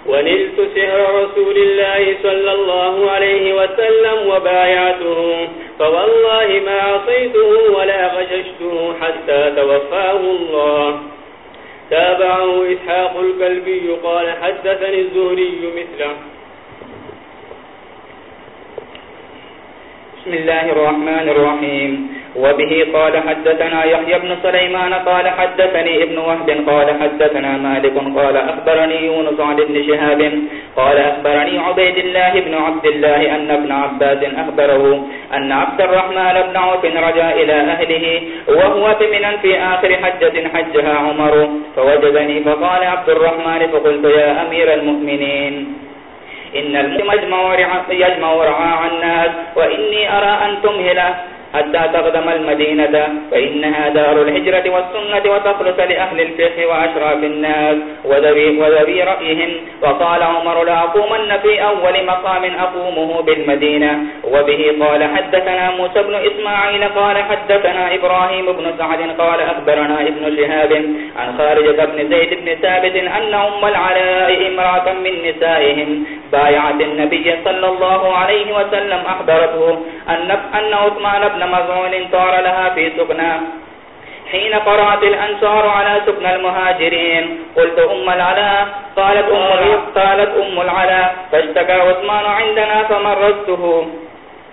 ونلت سهر رسول الله صلى الله عليه وسلم وبايعته، فوالله ما عصيته ولا غششته حتى توفاه الله. تابعه إسحاق الكلبي قال حدثني الزهري مثله. بسم الله الرحمن الرحيم. وبه قال حدثنا يحيى بن سليمان قال حدثني ابن وهب قال حدثنا مالك قال أخبرني يونس عن ابن شهاب قال أخبرني عبيد الله بن عبد الله أن ابن عباس أخبره أن عبد الرحمن بن عوف رجع إلى أهله وهو بمنا في آخر حجة حجها عمر فوجدني فقال عبد الرحمن فقلت يا أمير المؤمنين إن المجمع يجمع رعاع الناس وإني أرى أن تمهله حتى تقدم المدينة فإنها دار الهجرة والسنة وتخلص لأهل الفقه وأشراف الناس. وذوي, وذوي رأيهم وقال عمر لأقومن في أول مقام أقومه بالمدينة. وبه قال حدثنا موسى بن إسماعيل قال حدثنا إبراهيم بن سعد قال أخبرنا ابن شهاب عن خارجة بن زيد بن ثابت أن أم العلاء امرأة من نسائهم بايعت النبي صلى الله عليه وسلم أخبرته أن عثمان بن ابن مظعون طار لها في سكنة حين قرأت الأنصار على سكن المهاجرين قلت أم العلا قالت أم, قالت أم العلاء فاشتكى عثمان عندنا فمرزته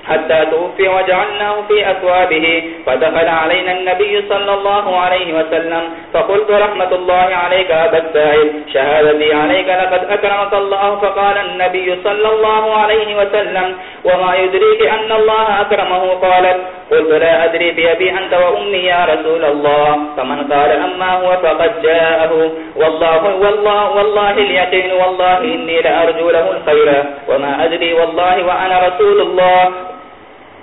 حتى توفي وجعلناه في أثوابه فدخل علينا النبي صلى الله عليه وسلم، فقلت رحمة الله عليك أبا السائل، شهادتي عليك لقد أكرمك الله، فقال النبي صلى الله عليه وسلم، وما يدريك أن الله أكرمه؟ قالت، قلت لا أدري بأبي أنت وأمي يا رسول الله، فمن قال أما هو فقد جاءه، والله والله والله اليقين، والله إني لأرجو له الخير، وما أدري والله وأنا رسول الله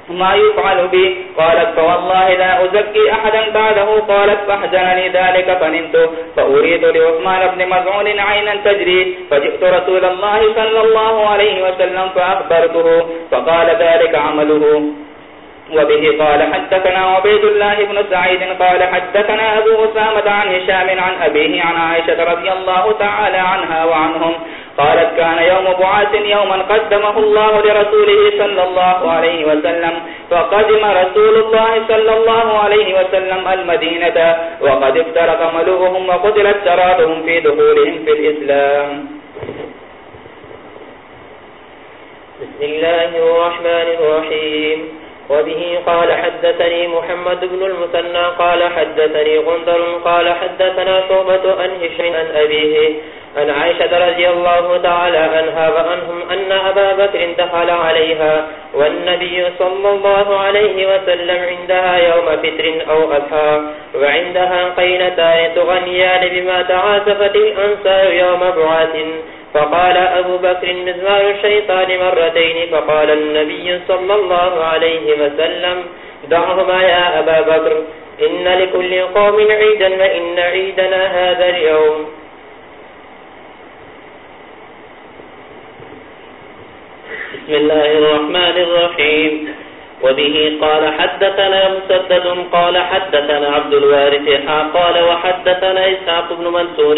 ما يفعل بي قالت، فوالله لا أزكي أحدا بعده. قالت فحزنني ذلك فنمت. فأريد لعثمان بن مزعون عينا تجري. فجئت رسول الله صلى الله عليه وسلم فأخبرته. فقال ذلك عمله. وبه قال، حدثنا عبيد الله بن سعيد. قال، حدثنا أبو أسامة عن هشام عن أبيه عن عائشة رضي الله تعالى عنها وعنهم. قالت كان يوم بعاث يوما قدمه الله لرسوله صلى الله عليه وسلم، فقدم رسول الله صلى الله عليه وسلم المدينة، وقد افترق ملوهم وقتلت شرابهم في دخولهم في الإسلام. بسم الله الرحمن الرحيم. وبه قال حدثني محمد بن المثنى قال حدثني غندر قال حدثنا صوبة أن هشم عن أبيه عن عائشة رضي الله تعالى عنها وأنهم أن أبا بكر دخل عليها والنبي صلى الله عليه وسلم عندها يوم فتر أو أضحى وعندها قينتان تغنيان بما تعاسفت الأنسى يوم بعاث فقال أبو بكر مزمار الشيطان مرتين فقال النبي صلى الله عليه وسلم دعهما يا أبا بكر، إن لكل قوم عيدا وإن عيدنا هذا اليوم. بسم الله الرحمن الرحيم. وبه قال حدثنا مسدد، قال حدثنا عبد الوارث قال وحدثنا إسحاق بن منصور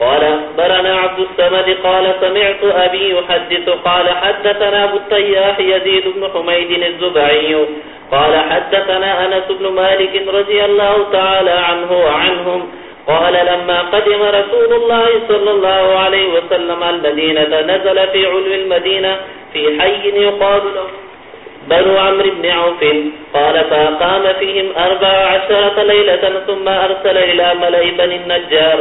قال أخبرنا عبد السمد قال سمعت أبي يحدث قال حدثنا أبو الطياح يزيد بن حميد الزبعي قال حدثنا أنس بن مالك رضي الله تعالى عنه وعنهم قال لما قدم رسول الله صلى الله عليه وسلم المدينة نزل في علو المدينة في حي يقال له بنو عمر بن عوف قال فقام فيهم أربع عشرة ليلة ثم أرسل إلى ملئ بن النجار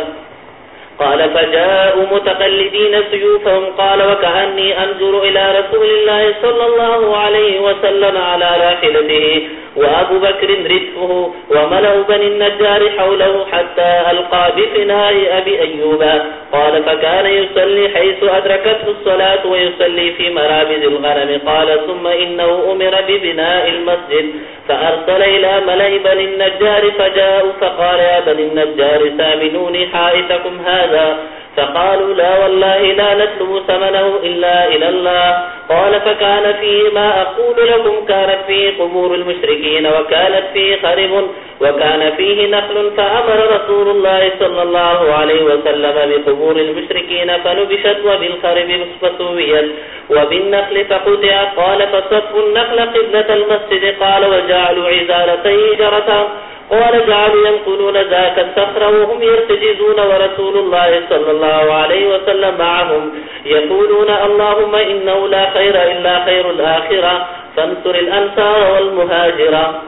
قال فجاءوا متقلدين سيوفهم. قال، وكأني أنظر إلى رسول الله صلى الله عليه وسلم على راحلته. وأبو بكر ردفه وملأ بني النجار حوله حتى ألقى بفناء أبي أيوب قال فكان يصلي حيث أدركته الصلاة ويصلي في مرابز الغرم قال ثم إنه أمر ببناء المسجد فأرسل إلى ملأ بني النجار فجاءوا فقال يا بني النجار سامنوني حائتكم هذا فقالوا لا والله لا نتلو ثمنه إلا إلى الله. قال فكان فيه ما أقول لكم كانت فيه قبور المشركين وكانت فيه خرب وكان فيه نخل فأمر رسول الله صلى الله عليه وسلم بقبور المشركين فنبشت وبالخرب فسويت وبالنخل فقدع قال فصف النخل قبلة المسجد. قال وجعلوا عزالتي جرتا قال جعلوا ينقلون ذاك السخر وهم يرتجزون ورسول الله صلى الله عليه وسلم معهم يقولون اللهم إنه لا خير إلا خير الآخرة فانصر الأنصار والمهاجرة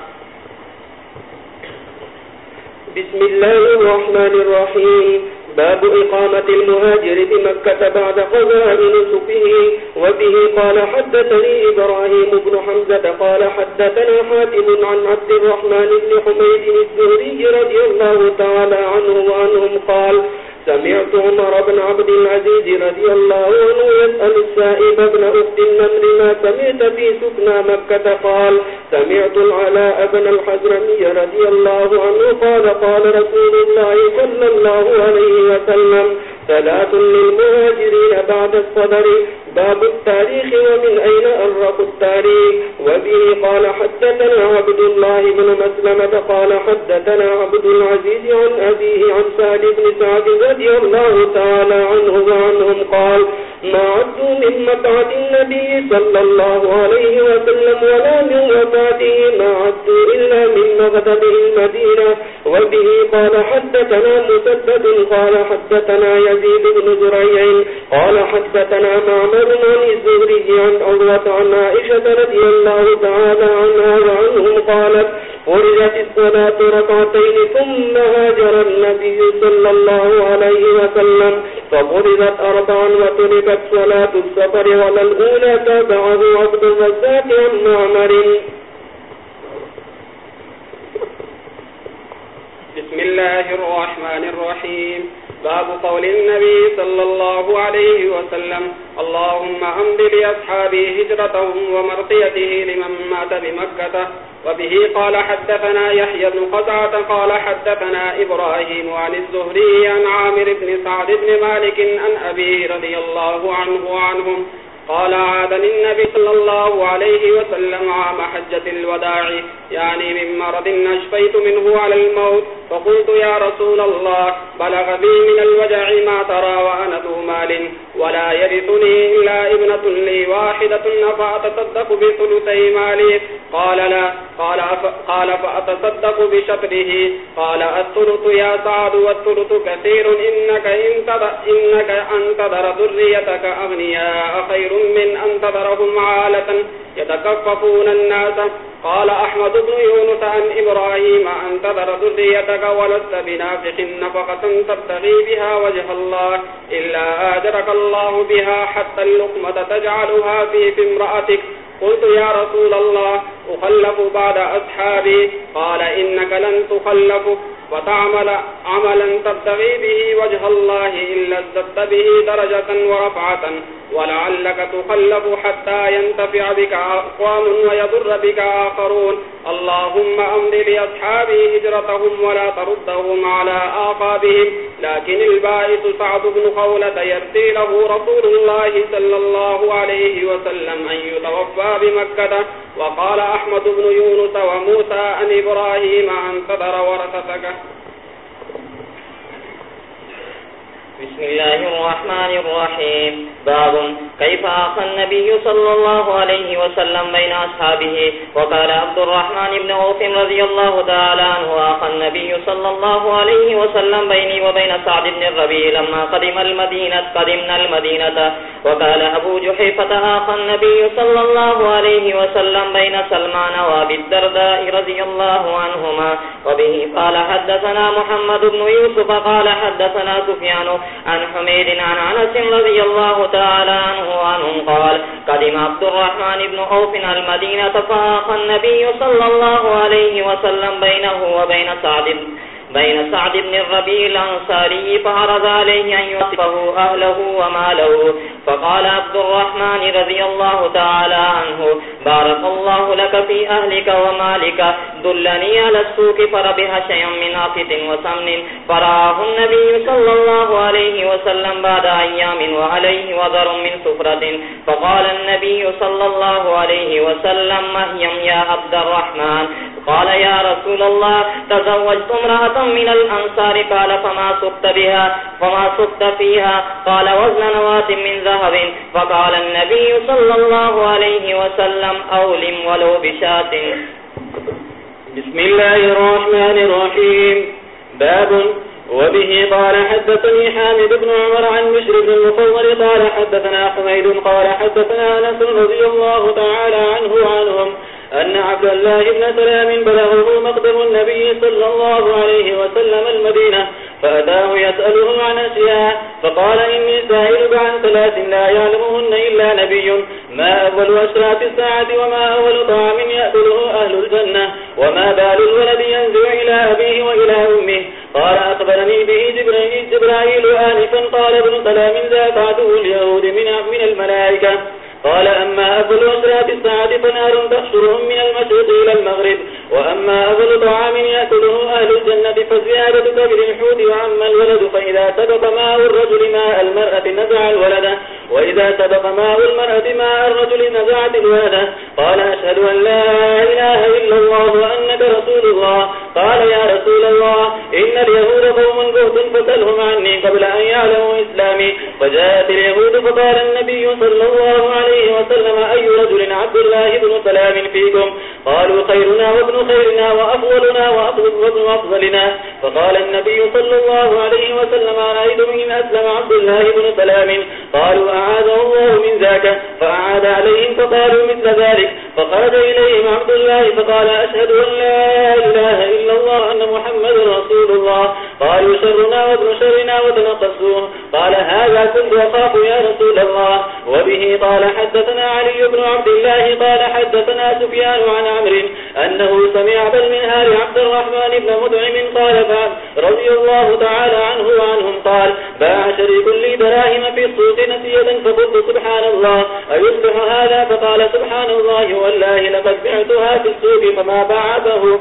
بسم الله الرحمن الرحيم باب إقامة المهاجر بمكة بعد قضاء نسفه وبه قال حدثني إبراهيم بن حمزة قال حدثنا حاتم عن عبد الرحمن بن حميد الزهري رضي الله تعالى عنه وعنهم قال سمعت عمر بن عبد العزيز رضي الله عنه يسأل السائب بن أخت النمر ما سمعت في سكنى مكة قال، سمعت العلاء بن الحزرمي رضي الله عنه قال قال رسول الله صلى الله عليه وسلم ثلاث للمهاجرين بعد الصدر باب التاريخ ومن أين أرق التاريخ. وبه قال حدثنا عبد الله بن مسلمة قال حدثنا عبد العزيز عن أبيه عن سعد بن سعد رضي الله تعالى عنه وعنهم قال ما عدوا من مبعد النبي صلى الله عليه وسلم ولا من وفاته ما عدوا إلا من مغدبه المدينة. وبه قال حدثنا مسدد، قال حدثنا يزيد بن زريع، قال حدثنا معمر عن الزهري عن عروة عن عائشة رضي الله تعالى عنها وعنهم قالت فرجت الصلاة ركعتين ثم هاجر النبي صلى الله عليه وسلم، ففرجت أربعا وتركت صلاة السفر ولا الأولى تابعه عبد الرزاق والمعمر بسم الله الرحمن الرحيم. باب قول النبي صلى الله عليه وسلم، اللهم أمد لأصحابي هجرتهم ومرقيته لمن مات بمكة. وبه قال حدثنا يحيى بن قزعة قال حدثنا إبراهيم عن الزهري عن عامر بن سعد بن مالك عن أبي رضي الله عنه وعنهم قال عادني النبي صلى الله عليه وسلم عام حجة الوداع يعني من مرض أشفيت منه على الموت فقلت يا رسول الله بلغ بي من الوجع ما ترى وأنا ذو مال ولا يرثني إلا ابنة لي واحدة فأتصدق بثلثي مالي. قال لا قال, قال فأتصدق بشطره. قال الثلث يا سعد والثلث كثير إنك, إنك أنتظر ذريتك أغنياء خير من أن تذرهم عالة يتكففون الناس. قال أحمد بن يونس عن إبراهيم أن تذر ذريتك ولست بنافق نفقة تبتغي بها وجه الله، إلا آجرك الله بها حتى اللقمة تجعلها في في امرأتك. قلت يا رسول الله، أخلف بعد أصحابي. قال إنك لن تخلف وتعمل عملا تبتغي به وجه الله إلا ازددت به درجة ورفعة، ولعلك تخلف حتى ينتفع بك أقوام ويضر بك آخرون. اللهم أمض لأصحابه هجرتهم ولا تردهم على آقابهم لكن البائس سعد بن خولة يرتي له رسول الله صلى الله عليه وسلم أن يتوفى بمكة. وقال أحمد بن يونس وموسى أن إبراهيم أن تدر ورثتك. بسم الله الرحمن الرحيم. باب كيف آخى النبي صلى الله عليه وسلم بين أصحابه؟ وقال عبد الرحمن بن عوف رضي الله تعالى عنه آخى النبي صلى الله عليه وسلم بيني وبين سعد بن الربيع لما قدم المدينة، قدمنا المدينة. وقال أبو جحيفة آخى النبي صلى الله عليه وسلم بين سلمان وابي الدرداء رضي الله عنهما. وبه قال حدثنا محمد بن يوسف، قال حدثنا سفيان. عن حميد عن عنس رضي الله تعالى عنه وعنهم قال، قدم عبد الرحمن بن عوف المدينة فآخى النبي صلى الله عليه وسلم بينه وبين سعد بين سعد بن الربيع الأنصاري فعرض عليه أن يصفه أهله وماله، فقال عبد الرحمن رضي الله تعالى عنه بارك الله لك في أهلك ومالك دلني على السوق فربها شيئا من عفت وسمن فراه النبي صلى الله عليه وسلم بعد أيام وعليه وذر من سفرة فقال النبي صلى الله عليه وسلم مهيم يا عبد الرحمن قال يا رسول الله تزوجت امرأة من الأنصار قال فما سقت بها فما سقت فيها قال وزن نوات من ذهب فقال النبي صلى الله عليه وسلم أولم ولو بشات. بسم الله الرحمن الرحيم. باب. وبه قال حدثني حامد بن عمر عن مشر بن المفضل قال حدثنا حميد قال حدثنا أنس رضي الله تعالى عنه وعنهم أن عبد الله بن سلام بلغه مقدم النبي صلى الله عليه وسلم المدينة فأتاه يسأله عن أشياء فقال إني سائلك عن ثلاث لا يعلمهن إلا نبي ما أول أشراف الساعة وما أول طعام يأكله أهل الجنة وما بال الولد ينزع إلى أبيه وإلى أمه. قال أخبرني به جبرائيل, جبرائيل آنفا قال ابن سلام ذات عدو اليهود من الملائكة. قال، أما أفل أسرات الساعة فنار تحشرهم من المشرق إلى المغرب، وأما أفل طعام يأكله أهل الجنة فزيادة كبر الحوت وعما الولد، فإذا سبق ماء الرجل ماء المرأة نزع الولد، وإذا سبق ماء المرأة ماء الرجل نزعت الولد. قال، أشهد أن لا إله إلا الله وأنك رسول الله. قال، يا رسول الله إن اليهود قوم بهت فسلهم عني قبل أن يعلموا إسلامي. فجاءت اليهود فقال النبي صلى الله عليه وسلم، أي رجل عبد الله بن سلام فيكم؟ قالوا خيرنا وابن خيرنا وأفضلنا وأفضلنا فقال النبي صلى الله عليه وسلم رأيت من أسلم عبد الله بن سلام؟ قالوا أعاده الله من ذاك. فأعاد عليهم فقالوا مثل ذلك. فخرج إليهم عبد الله فقال، أشهد أن لا إله إلا الله أن محمد رسول رسول الله قالوا شرنا وابن شرنا وتنقصوه قال هذا كنت أخاف يا رسول الله. وبه قال حدثنا علي بن عبد الله قال حدثنا سفيان عن عمر أنه سمع بل بالمنهار عبد الرحمن بن مدعم قال رضي الله تعالى عنه وعنهم قال باع شريك لي دراهم في السوق نسية فقلت سبحان الله. أيصبح هذا؟ فقال سبحان الله والله لقد بعتها في السوق فما بعده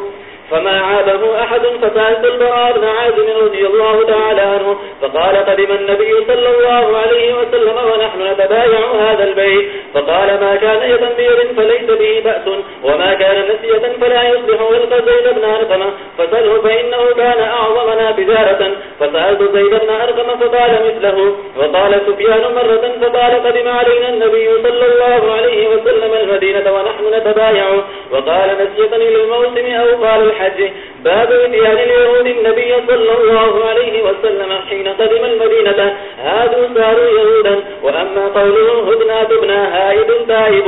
فما عابه أحد فسألت البراء بن عازم رضي الله تعالى عنه، فقال قدم النبي صلى الله عليه وسلم ونحن نتبايع هذا البيت. فقال ما كان يدا بيد فليس به بأس، وما كان نسية فلا يصلح ولق زيد بن أرقم فسأله فإنه كان أعظمنا بجارة فسألت زيد بن أرقم فقال مثله. وقال سفيان مرة فقال قدم علينا النبي صلى الله عليه وسلم المدينة ونحن نتبايع. وقال نسية للموسم أو قال الحج الحج، باب اتيان اليهود، النبي صلى الله عليه وسلم حين قدم المدينة. هادوا صاروا يهودا، وأما قوله هدنا تبنا هائد تائب.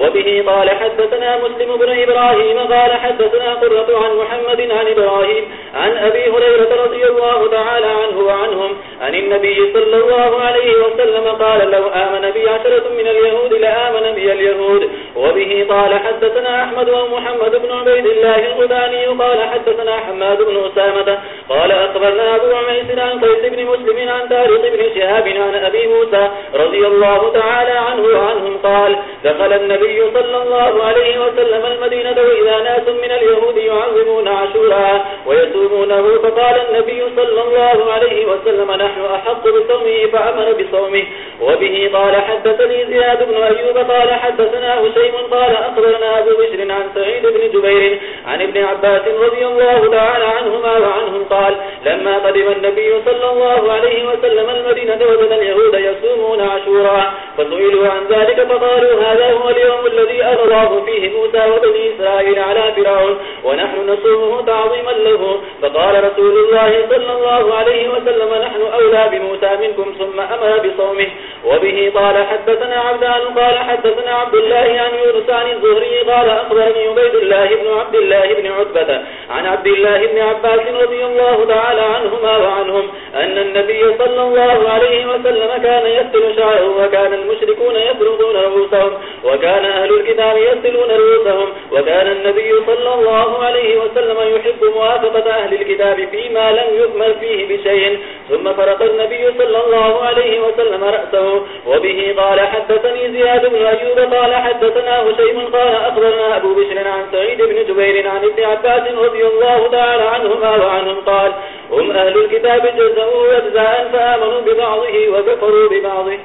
وبه قال حدثنا مسلم بن إبراهيم قال حدثنا قرة عن محمد عن إبراهيم عن أبي هريرة رضي الله تعالى عنه وعنهم عن النبي صلى الله عليه وسلم قال لو آمن بي عشرة من اليهود لآمن بي اليهود. وبه قال حدثنا أحمد ومحمد بن عبيد الله الغداني قال حدثنا حماد بن أسامة قال أخبرنا أبو عميس عن قيس بن مسلم عن تاريخ بن شهاب عن أبي موسى رضي الله تعالى عنه وعنهم قال دخل النبي النبي صلى الله عليه وسلم المدينة وإذا ناس من اليهود يعظمون عشورا ويسومونه، فقال النبي صلى الله عليه وسلم، نحن أحق بصومه، فأمر بصومه. وبه قال، حدثني زياد بن أيوب، قال حدثنا هشيم، قال أخبرنا أبو بشر عن سعيد بن جبير عن ابن عباس رضي الله تعالى عنهما وعنهم قال، لما قدم النبي صلى الله عليه وسلم المدينة، وجد اليهود يصومون عشورا فسئلوا عن ذلك، فقالوا هذا هو اليوم الذي أغضاه فيه موسى وبني إسرائيل على فرعون، ونحن نصومه تعظيما له. فقال رسول الله صلى الله عليه وسلم، نحن أولى بموسى منكم ثم أمر بصومه. وبه قال، حدثنا عبدان. قال، حدثنا عبد الله عن يونس عن الزهري. قال، أخبرني عبيد الله بن عبد الله بن عتبة عن عبد الله بن عباس رضي الله تعالى عنهما وعنهم أن النبي صلى الله عليه وسلم كان يسل شعره، وكان المشركون يفرضون رؤوسهم وكان أهل الكتاب يسلون رؤوسهم، وكان النبي صلى الله عليه وسلم يحب موافقة أهل الكتاب فيما لم يؤمر فيه بشيء. ثم فرق النبي صلى الله عليه وسلم رأسه، وبه قال حدثني زياد بن أيوب، قال حدثنا هشيم، قال أخبرنا أبو بشر عن سعيد بن جبير عن ابن عباس رضي الله تعالى عنهما وعنهم قال هم أهل الكتاب جزأوا أجزاء فآمنوا ببعضه وكفروا ببعضه.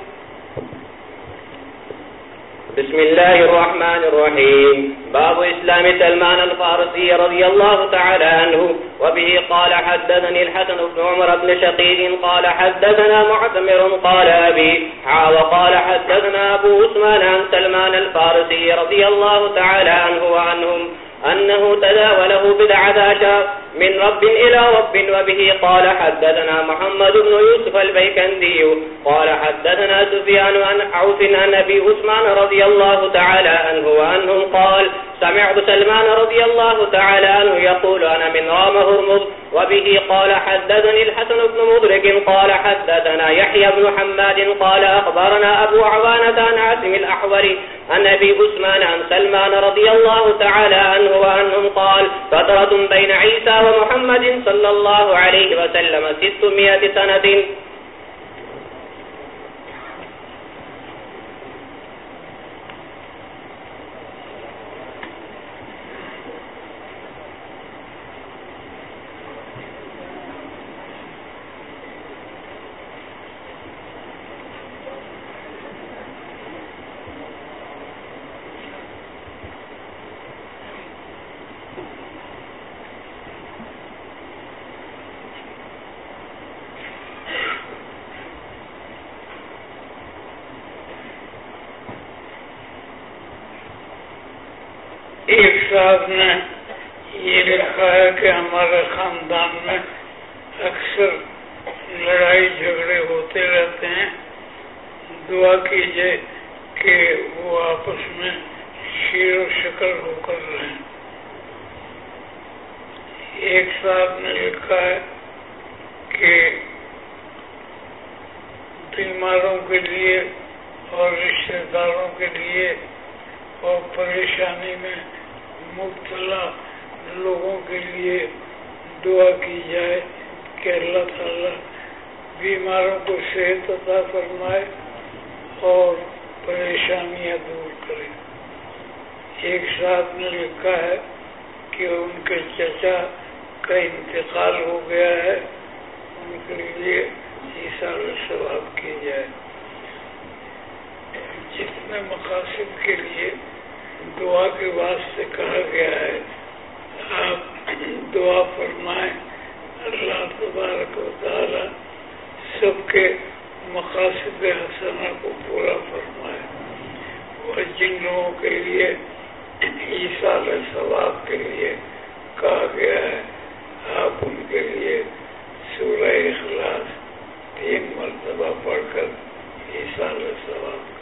بسم الله الرحمن الرحيم. باب إسلام سلمان الفارسي رضي الله تعالى عنه، وبه قال حدثني الحسن بن عمر بن شقيق قال حدثنا معتمر قال أبي حا وقال حدثنا أبو عثمان عن سلمان الفارسي رضي الله تعالى عنه وعنهم أنه تداوله بدعة عشر من رب إلى رب وبه قال حدثنا محمد بن يوسف البيكندي قال حدثنا سفيان عن عوف عن أبي عثمان رضي الله تعالى عنه وأنهم قال سمعت سلمان رضي الله تعالى عنه يقول أنا من رام هرمز وبه قال حدثني الحسن بن مدرك قال حدثنا يحيى بن حماد قال أخبرنا أبو عوانة عن عاصم الأحوري عن أبي عثمان عن سلمان رضي الله تعالى عنه وأنهم قال فترة بين عيسى ومحمد صلى الله عليه وسلم ستمائة سنة ایک صاحب نے یہ لکھا ہے کہ ہمارے خاندان میں اکثر لڑائی جھگڑے ہوتے رہتے ہیں۔ دعا کیجیے کہ وہ آپس میں شیر و شکر ہو کر رہیں۔ ایک صاحب نے لکھا ہے کہ بیماروں کے لیے اور رشتے داروں کے لیے اور پریشانی میں مبتلا لوگوں کے لیے دعا کی جائے کہ اللہ تعالیٰ بیماروں کو صحت عطا فرمائے اور پریشانیاں دور کرے۔ ایک صاحب نے لکھا ہے کہ ان کے چچا کا انتقال ہو گیا ہے۔ ان کے لیے عیسال ثواب کی جائے۔ جتنے مقاصد کے لیے دعا کے واسطے کہا گیا ہے۔ آپ دعا فرمائیں۔ اللہ تبارک و تعالی سب کے مقاصد حسنہ کو پورا فرمائے۔ اور جن لوگوں کے لیے عیسال ثواب کے لیے کہا گیا ہے، آپ ان کے لیے سورہ اخلاص تین مرتبہ پڑھ کر عیسال ثواب